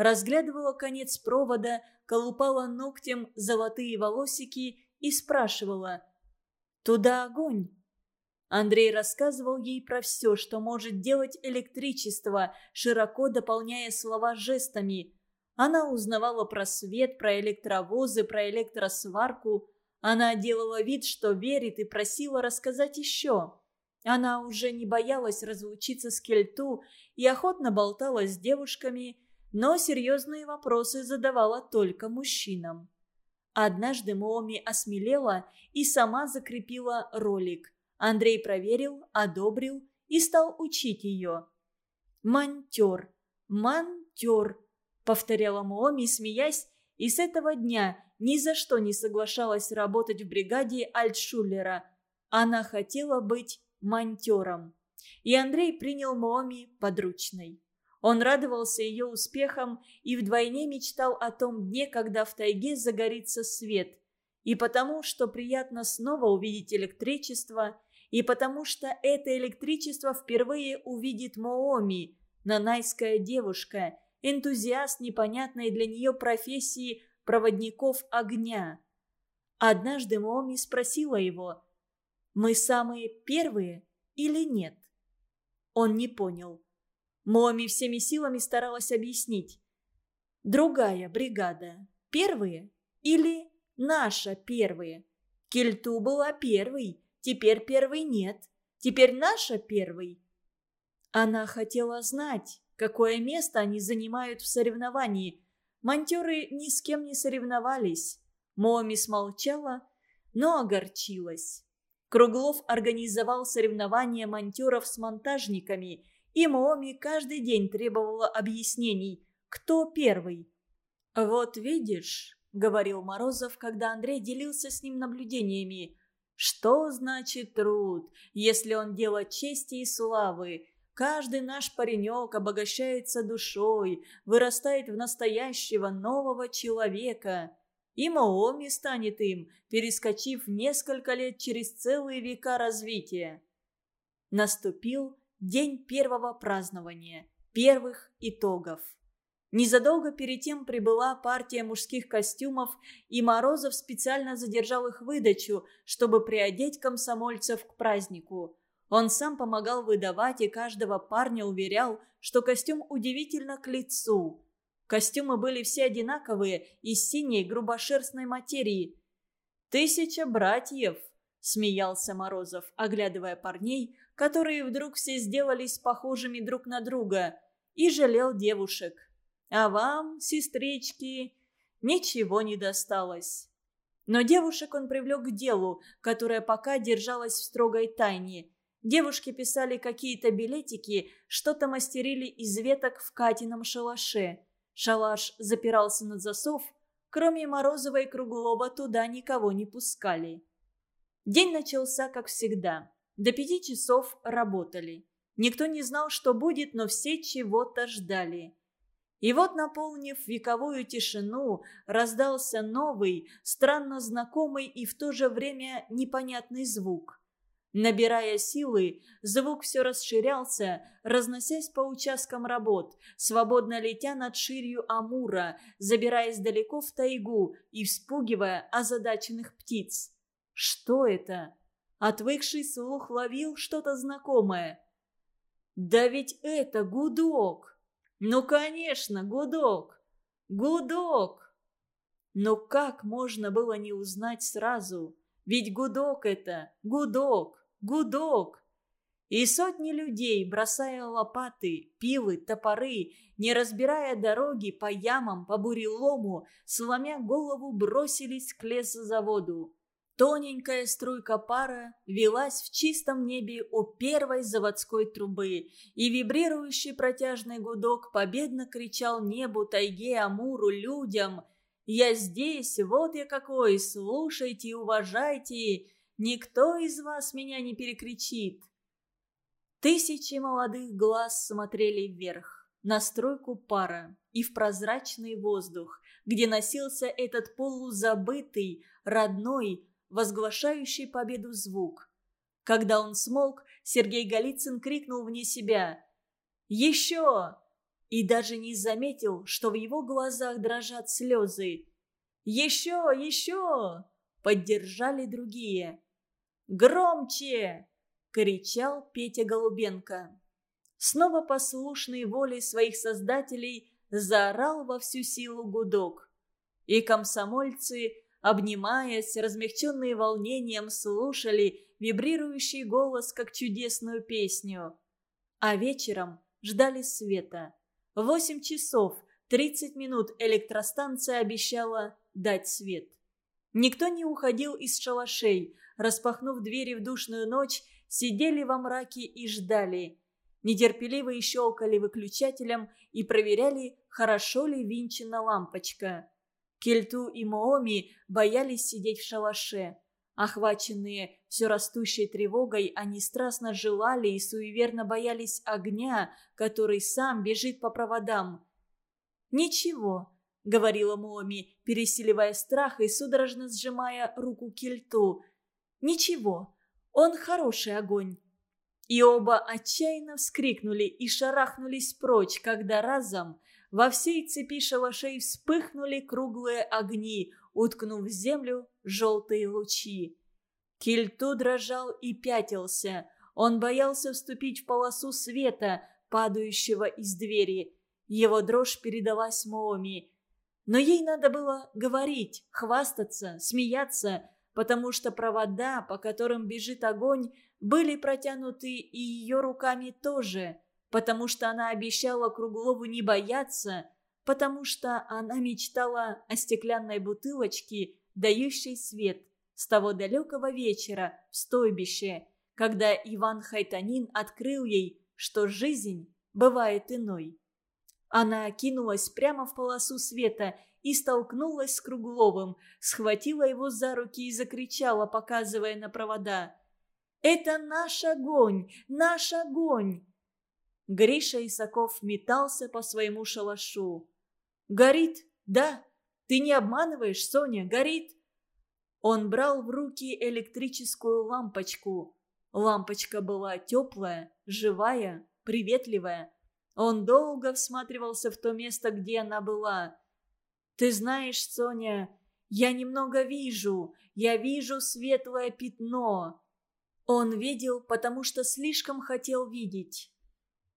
разглядывала конец провода, колупала ногтем золотые волосики и спрашивала «Туда огонь?» Андрей рассказывал ей про все, что может делать электричество, широко дополняя слова жестами. Она узнавала про свет, про электровозы, про электросварку. Она делала вид, что верит, и просила рассказать еще. Она уже не боялась разлучиться с Кельту и охотно болтала с девушками, но серьезные вопросы задавала только мужчинам. Однажды Мооми осмелела и сама закрепила ролик – Андрей проверил, одобрил и стал учить ее. «Монтер, монтер», — повторяла Мооми, смеясь, и с этого дня ни за что не соглашалась работать в бригаде Альтшулера. Она хотела быть монтером. И Андрей принял Мооми подручной. Он радовался ее успехам и вдвойне мечтал о том дне, когда в тайге загорится свет. И потому, что приятно снова увидеть электричество – и потому что это электричество впервые увидит Мооми, нанайская девушка, энтузиаст непонятной для нее профессии проводников огня. Однажды Мооми спросила его, «Мы самые первые или нет?» Он не понял. Мооми всеми силами старалась объяснить. «Другая бригада. Первые или наша первые? Кельту была первой, Теперь первый нет. Теперь наша первый. Она хотела знать, какое место они занимают в соревновании. Монтеры ни с кем не соревновались. Моми смолчала, но огорчилась. Круглов организовал соревнования монтеров с монтажниками, и Моми каждый день требовала объяснений, кто первый. «Вот видишь», — говорил Морозов, когда Андрей делился с ним наблюдениями, что значит труд, если он дело чести и славы? Каждый наш паренек обогащается душой, вырастает в настоящего нового человека. И Маоми станет им, перескочив несколько лет через целые века развития. Наступил день первого празднования, первых итогов. Незадолго перед тем прибыла партия мужских костюмов, и Морозов специально задержал их выдачу, чтобы приодеть комсомольцев к празднику. Он сам помогал выдавать, и каждого парня уверял, что костюм удивительно к лицу. Костюмы были все одинаковые, из синей грубошерстной материи. «Тысяча братьев!» – смеялся Морозов, оглядывая парней, которые вдруг все сделались похожими друг на друга, и жалел девушек. А вам, сестрички, ничего не досталось. Но девушек он привлек к делу, которое пока держалось в строгой тайне. Девушки писали какие-то билетики, что-то мастерили из веток в Катином шалаше. Шалаш запирался на засов, кроме Морозова и Круглова туда никого не пускали. День начался, как всегда. До пяти часов работали. Никто не знал, что будет, но все чего-то ждали. И вот, наполнив вековую тишину, раздался новый, странно знакомый и в то же время непонятный звук. Набирая силы, звук все расширялся, разносясь по участкам работ, свободно летя над ширью Амура, забираясь далеко в тайгу и вспугивая озадаченных птиц. Что это? Отвыкший слух ловил что-то знакомое. «Да ведь это гудок!» «Ну, конечно, гудок! Гудок!» Но как можно было не узнать сразу? Ведь гудок это, гудок, гудок. И сотни людей, бросая лопаты, пилы, топоры, не разбирая дороги по ямам, по бурелому, сломя голову, бросились к лесозаводу. Тоненькая струйка пара велась в чистом небе у первой заводской трубы, и вибрирующий протяжный гудок победно кричал небу, тайге, амуру, людям «Я здесь, вот я какой, слушайте и уважайте, никто из вас меня не перекричит». Тысячи молодых глаз смотрели вверх, на стройку пара и в прозрачный воздух, где носился этот полузабытый, родной, возглашающий победу звук. Когда он смолк, Сергей Голицын крикнул вне себя «Еще!» и даже не заметил, что в его глазах дрожат слезы. «Еще, еще!» – поддержали другие. «Громче!» – кричал Петя Голубенко. Снова послушный воле своих создателей заорал во всю силу гудок. И комсомольцы, обнимаясь, размягченные волнением, слушали вибрирующий голос, как чудесную песню. А вечером ждали света. Восемь часов тридцать минут электростанция обещала дать свет. Никто не уходил из шалашей, распахнув двери в душную ночь, сидели во мраке и ждали. Нетерпеливо щелкали выключателем и проверяли, хорошо ли винчена лампочка. Кельту и Мооми боялись сидеть в шалаше. Охваченные все растущей тревогой, они страстно желали и суеверно боялись огня, который сам бежит по проводам. «Ничего», — говорила Моми, пересиливая страх и судорожно сжимая руку Кельту. «Ничего, он хороший огонь». И оба отчаянно вскрикнули и шарахнулись прочь, когда разом во всей цепи шалашей вспыхнули круглые огни, уткнув в землю желтые лучи. Кильту дрожал и пятился. Он боялся вступить в полосу света, падающего из двери. Его дрожь передалась Мооми. Но ей надо было говорить, хвастаться, смеяться, потому что провода, по которым бежит огонь, были протянуты и ее руками тоже, потому что она обещала Круглову не бояться, потому что она мечтала о стеклянной бутылочке, дающей свет, с того далекого вечера в стойбище, когда Иван Хайтанин открыл ей, что жизнь бывает иной. Она кинулась прямо в полосу света и столкнулась с Кругловым, схватила его за руки и закричала, показывая на провода. Это наш огонь! Наш огонь!» Гриша Исаков метался по своему шалашу. «Горит, да? Ты не обманываешь, Соня, горит!» Он брал в руки электрическую лампочку. Лампочка была теплая, живая, приветливая. Он долго всматривался в то место, где она была. «Ты знаешь, Соня, я немного вижу. Я вижу светлое пятно. Он видел, потому что слишком хотел видеть.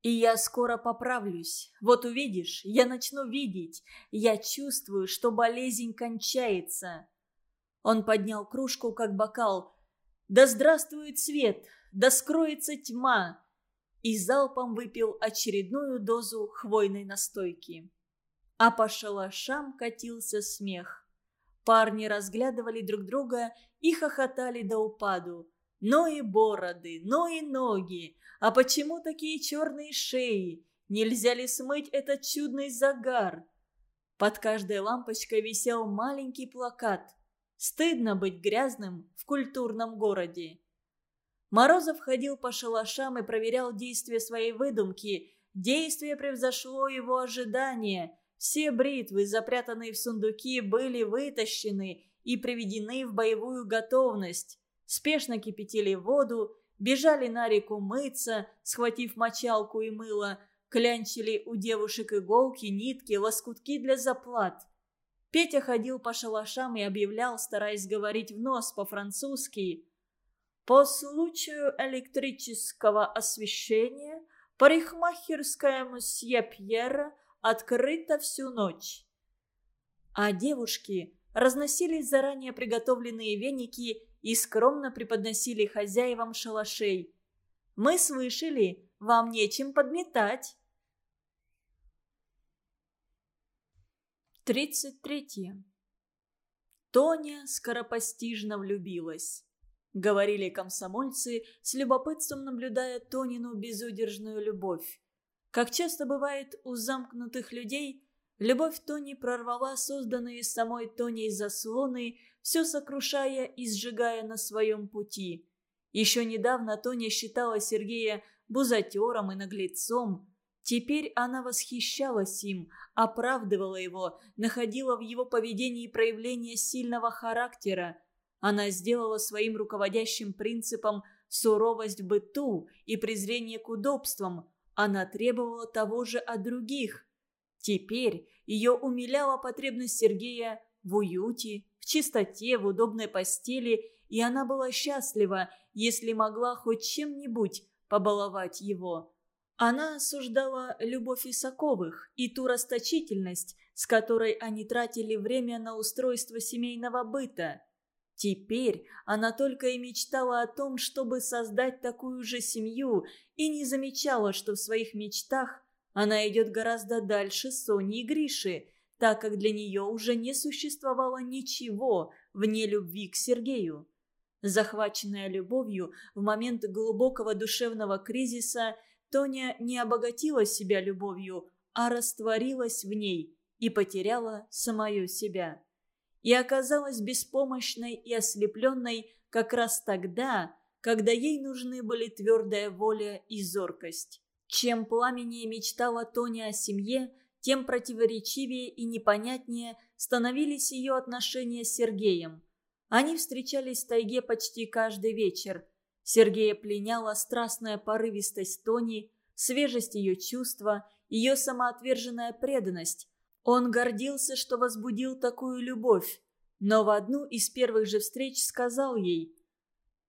И я скоро поправлюсь. Вот увидишь, я начну видеть. Я чувствую, что болезнь кончается. Он поднял кружку, как бокал. «Да здравствует свет! Да скроется тьма!» И залпом выпил очередную дозу хвойной настойки. А по шалашам катился смех. Парни разглядывали друг друга и хохотали до упаду но и бороды, но и ноги. А почему такие черные шеи? Нельзя ли смыть этот чудный загар? Под каждой лампочкой висел маленький плакат. Стыдно быть грязным в культурном городе. Морозов ходил по шалашам и проверял действие своей выдумки. Действие превзошло его ожидания. Все бритвы, запрятанные в сундуки, были вытащены и приведены в боевую готовность спешно кипятили воду, бежали на реку мыться, схватив мочалку и мыло, клянчили у девушек иголки, нитки, лоскутки для заплат. Петя ходил по шалашам и объявлял, стараясь говорить в нос по-французски. «По случаю электрического освещения парикмахерская мсье Пьера открыта всю ночь». А девушки разносили заранее приготовленные веники и скромно преподносили хозяевам шалашей. «Мы слышали, вам нечем подметать». Тридцать третье. Тоня скоропостижно влюбилась. Говорили комсомольцы, с любопытством наблюдая Тонину безудержную любовь. Как часто бывает у замкнутых людей, любовь Тони прорвала созданные самой Тоней заслоны, все сокрушая и сжигая на своем пути. Еще недавно Тоня считала Сергея бузатером и наглецом. Теперь она восхищалась им, оправдывала его, находила в его поведении проявление сильного характера. Она сделала своим руководящим принципом суровость в быту и презрение к удобствам, она требовала того же от других. Теперь ее умиляла потребность Сергея в уюте, в чистоте, в удобной постели, и она была счастлива, если могла хоть чем-нибудь побаловать его. Она осуждала любовь Исаковых и ту расточительность, с которой они тратили время на устройство семейного быта. Теперь она только и мечтала о том, чтобы создать такую же семью, и не замечала, что в своих мечтах она идет гораздо дальше Сони и Гриши, так как для нее уже не существовало ничего вне любви к Сергею. Захваченная любовью в момент глубокого душевного кризиса, Тоня не обогатила себя любовью, а растворилась в ней и потеряла самую себя. И оказалась беспомощной и ослепленной как раз тогда, когда ей нужны были твердая воля и зоркость. Чем пламеннее мечтала Тоня о семье, тем противоречивее и непонятнее становились ее отношения с Сергеем. Они встречались в тайге почти каждый вечер. Сергея пленяла страстная порывистость Тони, свежесть ее чувства, ее самоотверженная преданность. Он гордился, что возбудил такую любовь, но в одну из первых же встреч сказал ей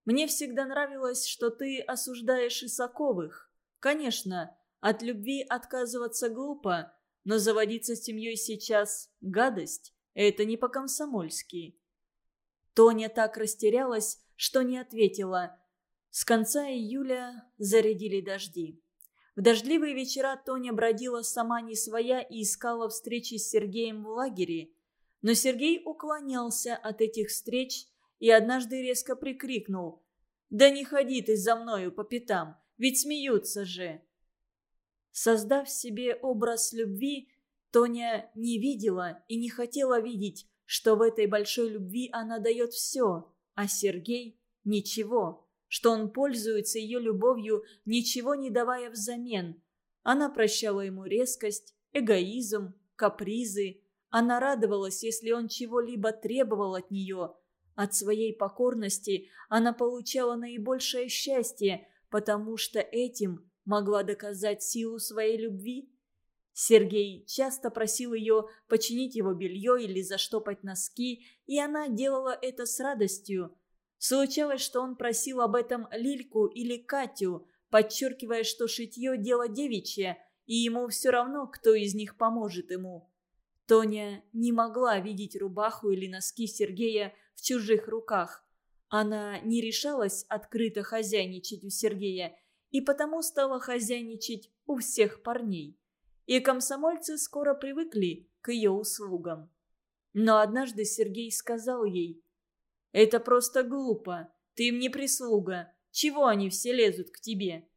«Мне всегда нравилось, что ты осуждаешь Исаковых. Конечно, от любви отказываться глупо, но заводиться с семьей сейчас – гадость. Это не по-комсомольски. Тоня так растерялась, что не ответила. С конца июля зарядили дожди. В дождливые вечера Тоня бродила сама не своя и искала встречи с Сергеем в лагере. Но Сергей уклонялся от этих встреч и однажды резко прикрикнул «Да не ходи ты за мною по пятам! Ведь смеются же. Создав себе образ любви, Тоня не видела и не хотела видеть, что в этой большой любви она дает все, а Сергей – ничего, что он пользуется ее любовью, ничего не давая взамен. Она прощала ему резкость, эгоизм, капризы. Она радовалась, если он чего-либо требовал от нее. От своей покорности она получала наибольшее счастье, потому что этим могла доказать силу своей любви. Сергей часто просил ее починить его белье или заштопать носки, и она делала это с радостью. Случалось, что он просил об этом Лильку или Катю, подчеркивая, что шитье – дело девичье, и ему все равно, кто из них поможет ему. Тоня не могла видеть рубаху или носки Сергея в чужих руках. Она не решалась открыто хозяйничать у Сергея и потому стала хозяйничать у всех парней. И комсомольцы скоро привыкли к ее услугам. Но однажды Сергей сказал ей, «Это просто глупо, ты им не прислуга, чего они все лезут к тебе?»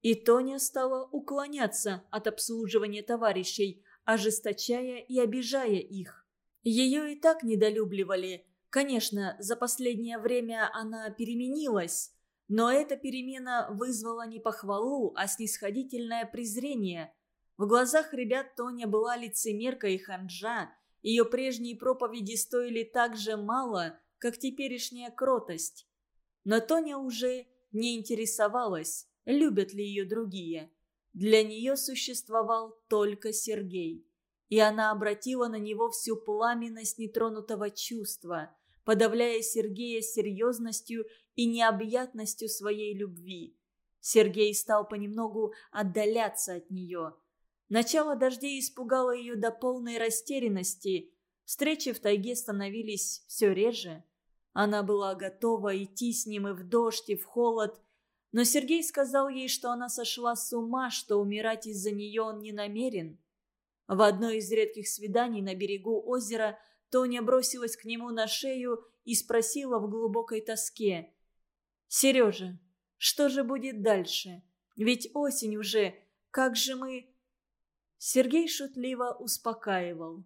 И Тоня стала уклоняться от обслуживания товарищей, ожесточая и обижая их. Ее и так недолюбливали – Конечно, за последнее время она переменилась, но эта перемена вызвала не похвалу, а снисходительное презрение. В глазах ребят Тоня была лицемерка и ханжа, ее прежние проповеди стоили так же мало, как теперешняя кротость. Но Тоня уже не интересовалась, любят ли ее другие. Для нее существовал только Сергей. И она обратила на него всю пламенность нетронутого чувства – подавляя Сергея серьезностью и необъятностью своей любви. Сергей стал понемногу отдаляться от нее. Начало дождей испугало ее до полной растерянности. Встречи в тайге становились все реже. Она была готова идти с ним и в дождь, и в холод. Но Сергей сказал ей, что она сошла с ума, что умирать из-за нее он не намерен. В одно из редких свиданий на берегу озера – Тоня бросилась к нему на шею и спросила в глубокой тоске. «Сережа, что же будет дальше? Ведь осень уже. Как же мы...» Сергей шутливо успокаивал.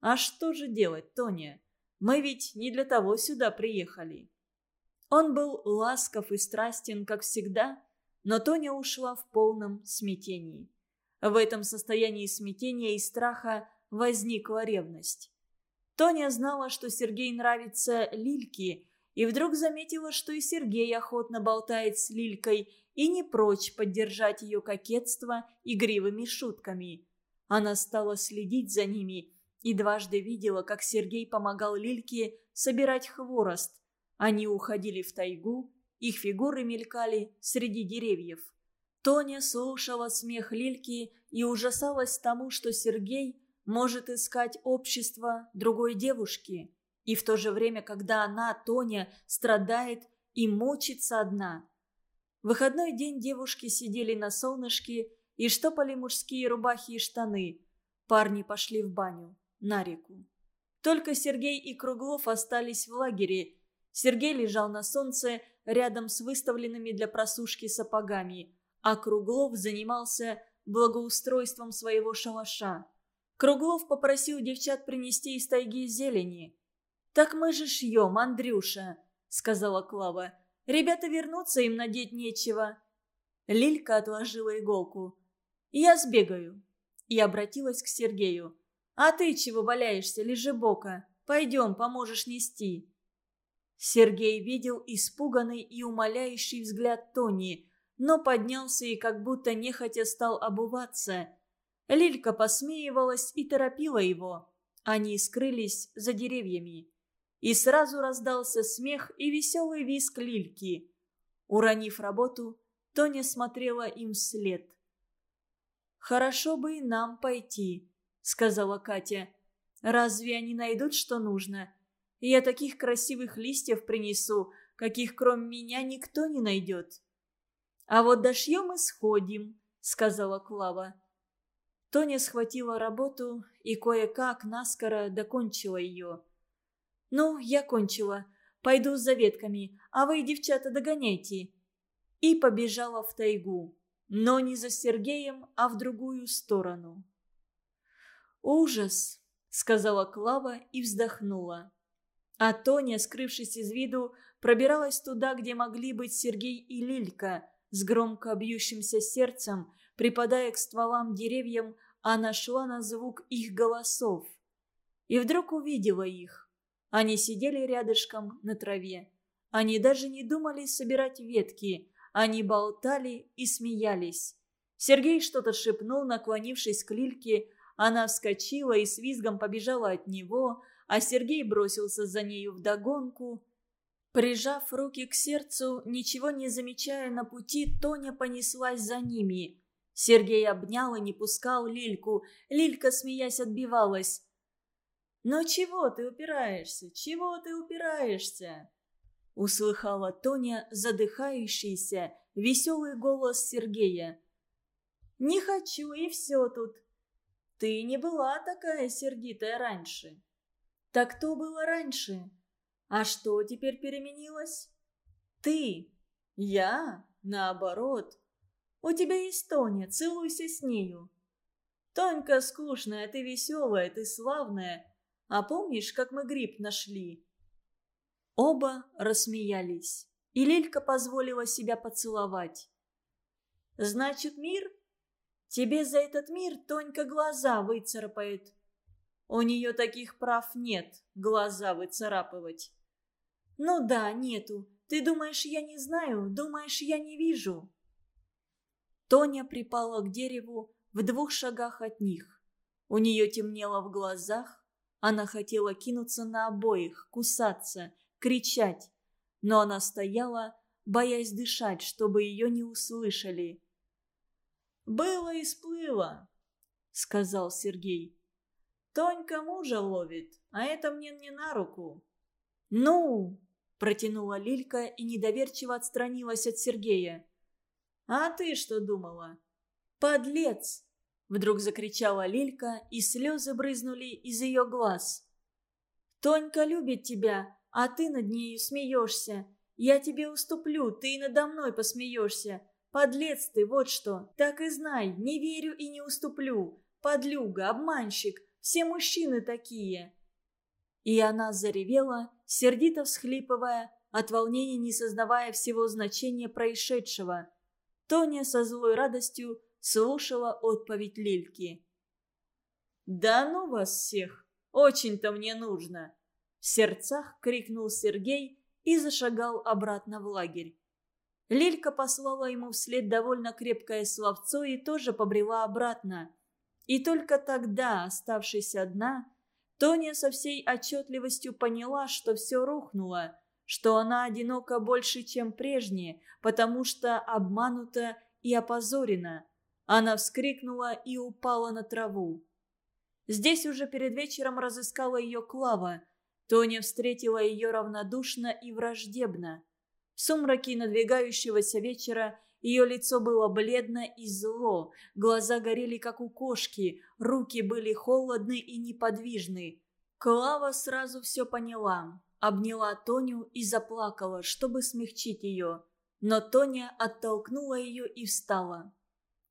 «А что же делать, Тоня? Мы ведь не для того сюда приехали». Он был ласков и страстен, как всегда, но Тоня ушла в полном смятении. В этом состоянии смятения и страха возникла ревность. Тоня знала, что Сергей нравится Лильке, и вдруг заметила, что и Сергей охотно болтает с Лилькой, и не прочь поддержать ее кокетство игривыми шутками. Она стала следить за ними и дважды видела, как Сергей помогал Лильке собирать хворост. Они уходили в тайгу, их фигуры мелькали среди деревьев. Тоня слушала смех Лильки и ужасалась тому, что Сергей может искать общество другой девушки. И в то же время, когда она, Тоня, страдает и мучится одна. В выходной день девушки сидели на солнышке и штопали мужские рубахи и штаны. Парни пошли в баню, на реку. Только Сергей и Круглов остались в лагере. Сергей лежал на солнце рядом с выставленными для просушки сапогами, а Круглов занимался благоустройством своего шалаша. Круглов попросил девчат принести из тайги зелени. «Так мы же шьем, Андрюша», — сказала Клава. «Ребята вернутся, им надеть нечего». Лилька отложила иголку. «Я сбегаю». И обратилась к Сергею. «А ты чего валяешься, лежи бока? Пойдем, поможешь нести». Сергей видел испуганный и умоляющий взгляд Тони, но поднялся и как будто нехотя стал обуваться. Лилька посмеивалась и торопила его. Они скрылись за деревьями. И сразу раздался смех и веселый визг Лильки. Уронив работу, Тоня смотрела им вслед. «Хорошо бы и нам пойти», — сказала Катя. «Разве они найдут, что нужно? Я таких красивых листьев принесу, каких кроме меня никто не найдет». «А вот дошьем и сходим», — сказала Клава. Тоня схватила работу и кое-как наскоро докончила ее. «Ну, я кончила. Пойду за ветками, а вы, девчата, догоняйте». И побежала в тайгу, но не за Сергеем, а в другую сторону. «Ужас!» — сказала Клава и вздохнула. А Тоня, скрывшись из виду, пробиралась туда, где могли быть Сергей и Лилька, с громко бьющимся сердцем, припадая к стволам деревьям, она шла на звук их голосов. И вдруг увидела их. Они сидели рядышком на траве. Они даже не думали собирать ветки. Они болтали и смеялись. Сергей что-то шепнул, наклонившись к Лильке. Она вскочила и с визгом побежала от него, а Сергей бросился за нею вдогонку. Прижав руки к сердцу, ничего не замечая на пути, Тоня понеслась за ними. Сергей обнял и не пускал Лильку. Лилька, смеясь, отбивалась. «Но чего ты упираешься? Чего ты упираешься?» Услыхала Тоня задыхающийся, веселый голос Сергея. «Не хочу, и все тут. Ты не была такая сердитая раньше». «Так кто было раньше? А что теперь переменилось?» «Ты. Я? Наоборот. У тебя есть Тоня, целуйся с нею». «Тонька скучная, ты веселая, ты славная. А помнишь, как мы гриб нашли?» Оба рассмеялись, и Лилька позволила себя поцеловать. «Значит, мир? Тебе за этот мир Тонька глаза выцарапает. У нее таких прав нет, глаза выцарапывать». «Ну да, нету. Ты думаешь, я не знаю? Думаешь, я не вижу?» Тоня припала к дереву в двух шагах от них. У нее темнело в глазах, она хотела кинуться на обоих, кусаться, кричать. Но она стояла, боясь дышать, чтобы ее не услышали. «Было и сплыло», — сказал Сергей. «Тонька мужа ловит, а это мне не на руку». «Ну!» — протянула Лилька и недоверчиво отстранилась от Сергея. «А ты что думала?» «Подлец!» Вдруг закричала Лилька, и слезы брызнули из ее глаз. «Тонька любит тебя, а ты над нею смеешься. Я тебе уступлю, ты и надо мной посмеешься. Подлец ты, вот что. Так и знай, не верю и не уступлю. Подлюга, обманщик, все мужчины такие». И она заревела, сердито всхлипывая, от волнения не сознавая всего значения происшедшего. Тоня со злой радостью слушала отповедь Лильки. «Да ну вас всех! Очень-то мне нужно!» В сердцах крикнул Сергей и зашагал обратно в лагерь. Лилька послала ему вслед довольно крепкое словцо и тоже побрела обратно. И только тогда, оставшись одна, Тоня со всей отчетливостью поняла, что все рухнуло, что она одинока больше, чем прежние, потому что обманута и опозорена. Она вскрикнула и упала на траву. Здесь уже перед вечером разыскала ее Клава. Тоня встретила ее равнодушно и враждебно. В сумраке надвигающегося вечера ее лицо было бледно и зло, глаза горели, как у кошки, руки были холодны и неподвижны. Клава сразу все поняла, обняла Тоню и заплакала, чтобы смягчить ее. Но Тоня оттолкнула ее и встала.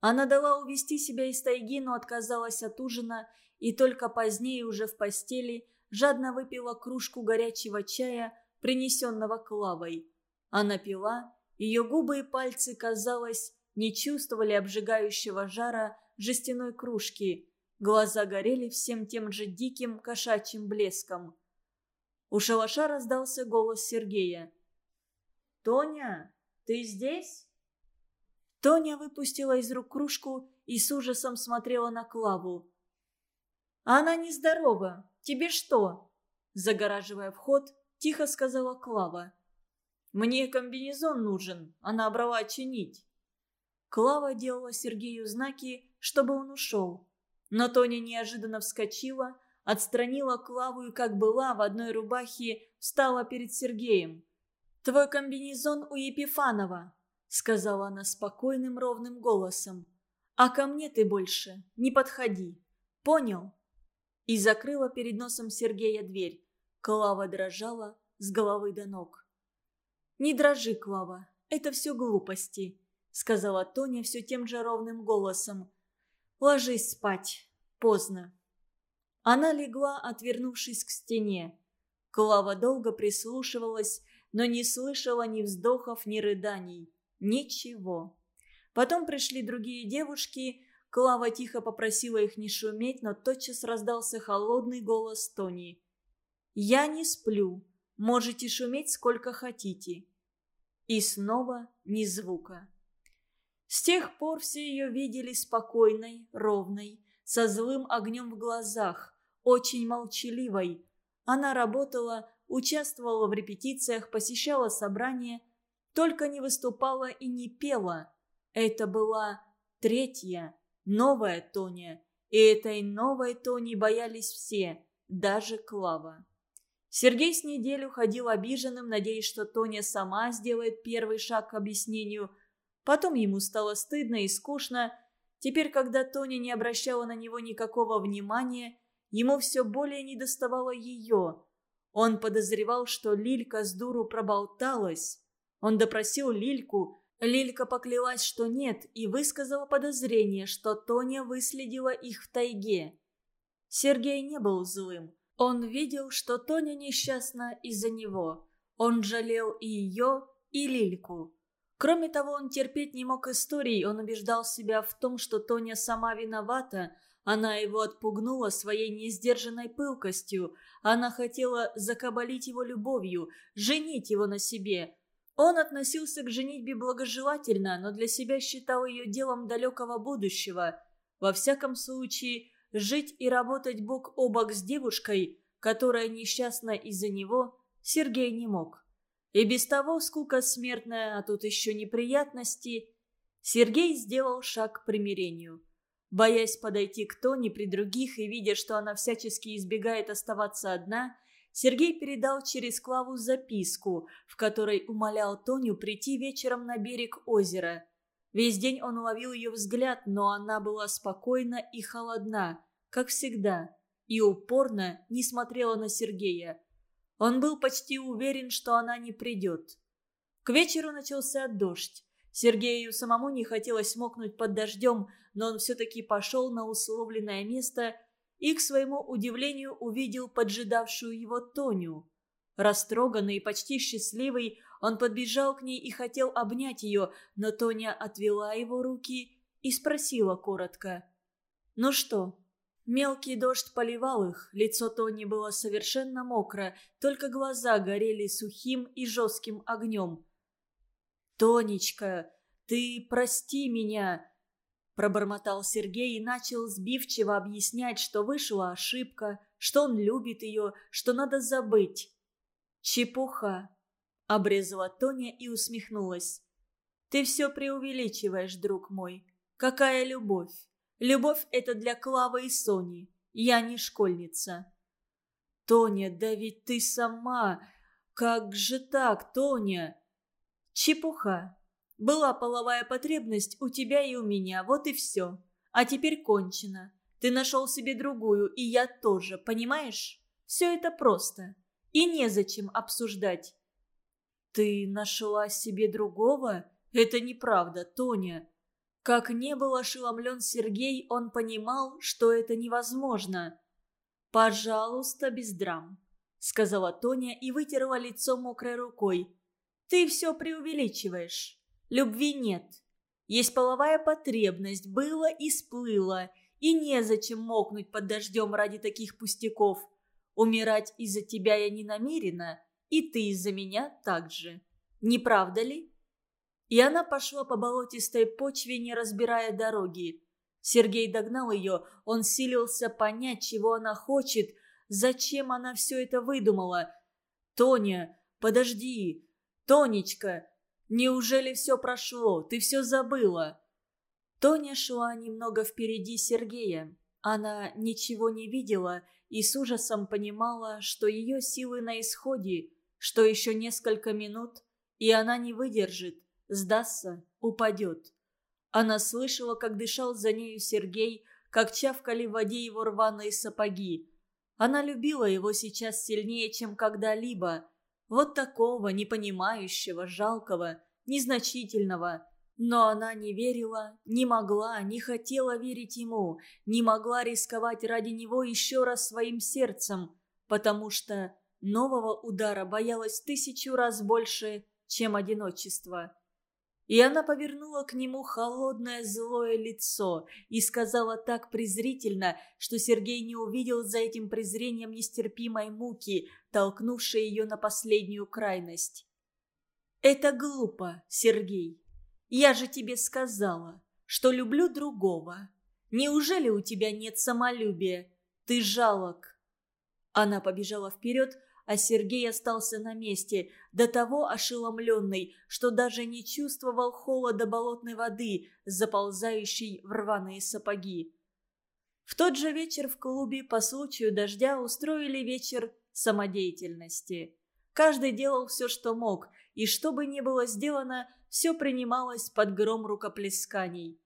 Она дала увести себя из тайги, но отказалась от ужина и только позднее уже в постели жадно выпила кружку горячего чая, принесенного Клавой. Она пила, ее губы и пальцы, казалось, не чувствовали обжигающего жара жестяной кружки. Глаза горели всем тем же диким кошачьим блеском. У шалаша раздался голос Сергея. «Тоня, ты здесь?» Тоня выпустила из рук кружку и с ужасом смотрела на Клаву. «Она нездорова. Тебе что?» Загораживая вход, тихо сказала Клава. Мне комбинезон нужен, она брала чинить». Клава делала Сергею знаки, чтобы он ушел. Но Тоня неожиданно вскочила, отстранила Клаву и, как была, в одной рубахе встала перед Сергеем. «Твой комбинезон у Епифанова», — сказала она спокойным ровным голосом. «А ко мне ты больше не подходи. Понял?» И закрыла перед носом Сергея дверь. Клава дрожала с головы до ног. «Не дрожи, Клава, это все глупости», — сказала Тоня все тем же ровным голосом. «Ложись спать. Поздно». Она легла, отвернувшись к стене. Клава долго прислушивалась, но не слышала ни вздохов, ни рыданий. Ничего. Потом пришли другие девушки. Клава тихо попросила их не шуметь, но тотчас раздался холодный голос Тони. «Я не сплю. Можете шуметь сколько хотите. И снова ни звука. С тех пор все ее видели спокойной, ровной, со злым огнем в глазах, очень молчаливой. Она работала, участвовала в репетициях, посещала собрания, только не выступала и не пела. Это была третья, новая Тоня, и этой новой Тони боялись все, даже Клава. Сергей с неделю ходил обиженным, надеясь, что Тоня сама сделает первый шаг к объяснению. Потом ему стало стыдно и скучно. Теперь, когда Тоня не обращала на него никакого внимания, ему все более не доставало ее. Он подозревал, что Лилька с дуру проболталась. Он допросил Лильку. Лилька поклялась, что нет, и высказала подозрение, что Тоня выследила их в тайге. Сергей не был злым. Он видел, что Тоня несчастна из-за него. Он жалел и ее, и Лильку. Кроме того, он терпеть не мог историй, он убеждал себя в том, что Тоня сама виновата. Она его отпугнула своей несдержанной пылкостью. Она хотела закабалить его любовью, женить его на себе. Он относился к женитьбе благожелательно, но для себя считал ее делом далекого будущего. Во всяком случае, Жить и работать бок о бок с девушкой, которая несчастна из-за него, Сергей не мог. И без того скука смертная, а тут еще неприятности. Сергей сделал шаг к примирению. Боясь подойти к Тоне при других и видя, что она всячески избегает оставаться одна, Сергей передал через Клаву записку, в которой умолял Тоню прийти вечером на берег озера – Весь день он ловил ее взгляд, но она была спокойна и холодна, как всегда, и упорно не смотрела на Сергея. Он был почти уверен, что она не придет. К вечеру начался дождь. Сергею самому не хотелось мокнуть под дождем, но он все-таки пошел на условленное место и, к своему удивлению, увидел поджидавшую его Тоню. Растроганный и почти счастливый, он подбежал к ней и хотел обнять ее, но Тоня отвела его руки и спросила коротко. «Ну что?» Мелкий дождь поливал их, лицо Тони было совершенно мокро, только глаза горели сухим и жестким огнем. «Тонечка, ты прости меня!» Пробормотал Сергей и начал сбивчиво объяснять, что вышла ошибка, что он любит ее, что надо забыть. «Чепуха!» – обрезала Тоня и усмехнулась. «Ты все преувеличиваешь, друг мой. Какая любовь? Любовь – это для Клавы и Сони. Я не школьница». «Тоня, да ведь ты сама... Как же так, Тоня?» «Чепуха. Была половая потребность у тебя и у меня, вот и все. А теперь кончено. Ты нашел себе другую, и я тоже, понимаешь? Все это просто. И незачем обсуждать. Ты нашла себе другого? Это неправда, Тоня. Как не был ошеломлен Сергей, он понимал, что это невозможно. «Пожалуйста, без драм», — сказала Тоня и вытерла лицо мокрой рукой. «Ты все преувеличиваешь». Любви нет. Есть половая потребность, было и сплыло, и незачем мокнуть под дождем ради таких пустяков. Умирать из-за тебя я не намерена, и ты из-за меня также. Не правда ли? И она пошла по болотистой почве, не разбирая дороги. Сергей догнал ее, он силился понять, чего она хочет, зачем она все это выдумала. «Тоня, подожди! Тонечка, Неужели все прошло? Ты все забыла?» Тоня шла немного впереди Сергея. Она ничего не видела и с ужасом понимала, что ее силы на исходе, что еще несколько минут, и она не выдержит, сдастся, упадет. Она слышала, как дышал за нею Сергей, как чавкали в воде его рваные сапоги. Она любила его сейчас сильнее, чем когда-либо. Вот такого, непонимающего, жалкого, незначительного. Но она не верила, не могла, не хотела верить ему, не могла рисковать ради него еще раз своим сердцем, потому что нового удара боялась тысячу раз больше, чем одиночество. И она повернула к нему холодное злое лицо и сказала так презрительно, что Сергей не увидел за этим презрением нестерпимой муки, толкнувшей ее на последнюю крайность. «Это глупо, Сергей. Я же тебе сказала, что люблю другого. Неужели у тебя нет самолюбия? Ты жалок». Она побежала вперед, а Сергей остался на месте, до того ошеломленный, что даже не чувствовал холода болотной воды, заползающей в рваные сапоги. В тот же вечер в клубе по случаю дождя устроили вечер самодеятельности. Каждый делал все, что мог, и что бы ни было сделано, все принималось под гром рукоплесканий.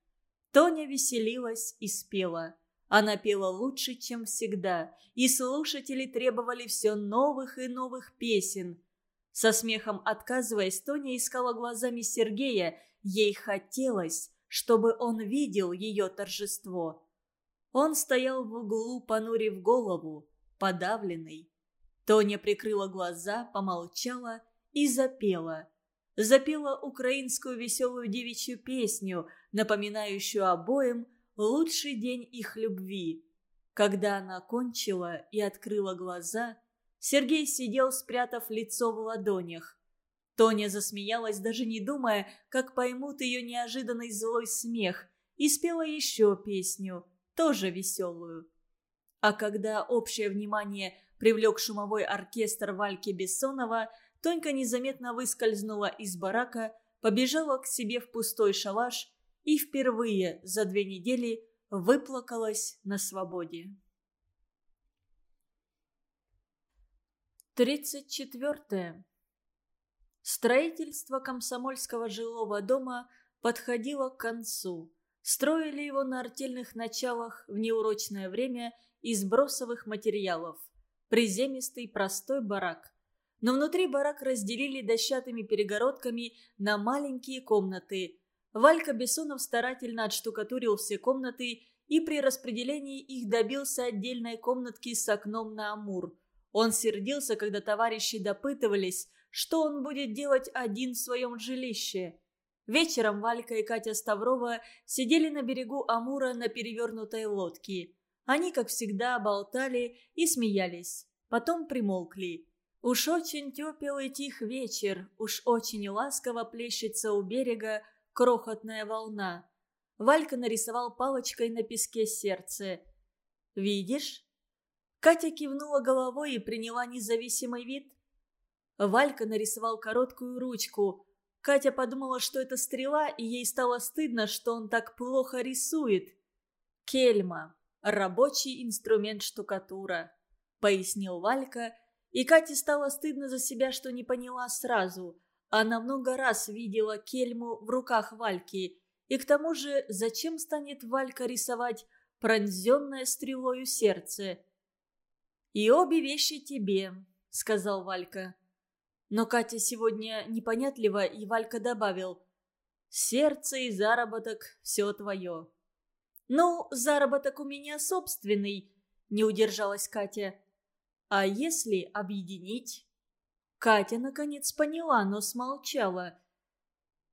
Тоня веселилась и спела. Она пела лучше, чем всегда, и слушатели требовали все новых и новых песен. Со смехом отказываясь, Тоня искала глазами Сергея. Ей хотелось, чтобы он видел ее торжество. Он стоял в углу, понурив голову, подавленный. Тоня прикрыла глаза, помолчала и запела. Запела украинскую веселую девичью песню, напоминающую обоим лучший день их любви. Когда она кончила и открыла глаза, Сергей сидел, спрятав лицо в ладонях. Тоня засмеялась, даже не думая, как поймут ее неожиданный злой смех, и спела еще песню, тоже веселую. А когда общее внимание привлек шумовой оркестр Вальки Бессонова, Тонька незаметно выскользнула из барака, побежала к себе в пустой шалаш и впервые за две недели выплакалась на свободе. Тридцать четвертое. Строительство комсомольского жилого дома подходило к концу. Строили его на артельных началах в неурочное время из бросовых материалов. Приземистый простой барак. Но внутри барак разделили дощатыми перегородками на маленькие комнаты – Валька Бессонов старательно отштукатурил все комнаты и при распределении их добился отдельной комнатки с окном на Амур. Он сердился, когда товарищи допытывались, что он будет делать один в своем жилище. Вечером Валька и Катя Ставрова сидели на берегу Амура на перевернутой лодке. Они, как всегда, болтали и смеялись. Потом примолкли. Уж очень тепел и тих вечер, уж очень ласково плещется у берега крохотная волна. Валька нарисовал палочкой на песке сердце. «Видишь?» Катя кивнула головой и приняла независимый вид. Валька нарисовал короткую ручку. Катя подумала, что это стрела, и ей стало стыдно, что он так плохо рисует. «Кельма. Рабочий инструмент штукатура», — пояснил Валька, и Кате стало стыдно за себя, что не поняла сразу. Она много раз видела кельму в руках Вальки, и к тому же зачем станет Валька рисовать пронзенное стрелою сердце? «И обе вещи тебе», — сказал Валька. Но Катя сегодня непонятливо, и Валька добавил «Сердце и заработок – все твое». «Ну, заработок у меня собственный», – не удержалась Катя. «А если объединить?» Катя наконец поняла, но смолчала.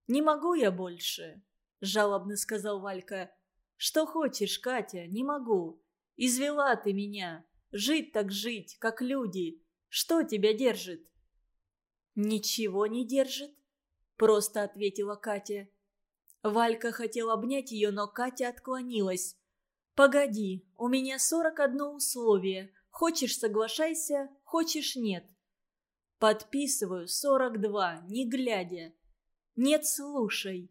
«Не могу я больше», – жалобно сказал Валька. «Что хочешь, Катя, не могу. Извела ты меня. Жить так жить, как люди. Что тебя держит?» «Ничего не держит», – просто ответила Катя. Валька хотел обнять ее, но Катя отклонилась. «Погоди, у меня сорок одно условие. Хочешь – соглашайся, хочешь – нет». «Подписываю сорок два, не глядя». «Нет, слушай».